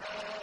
فلا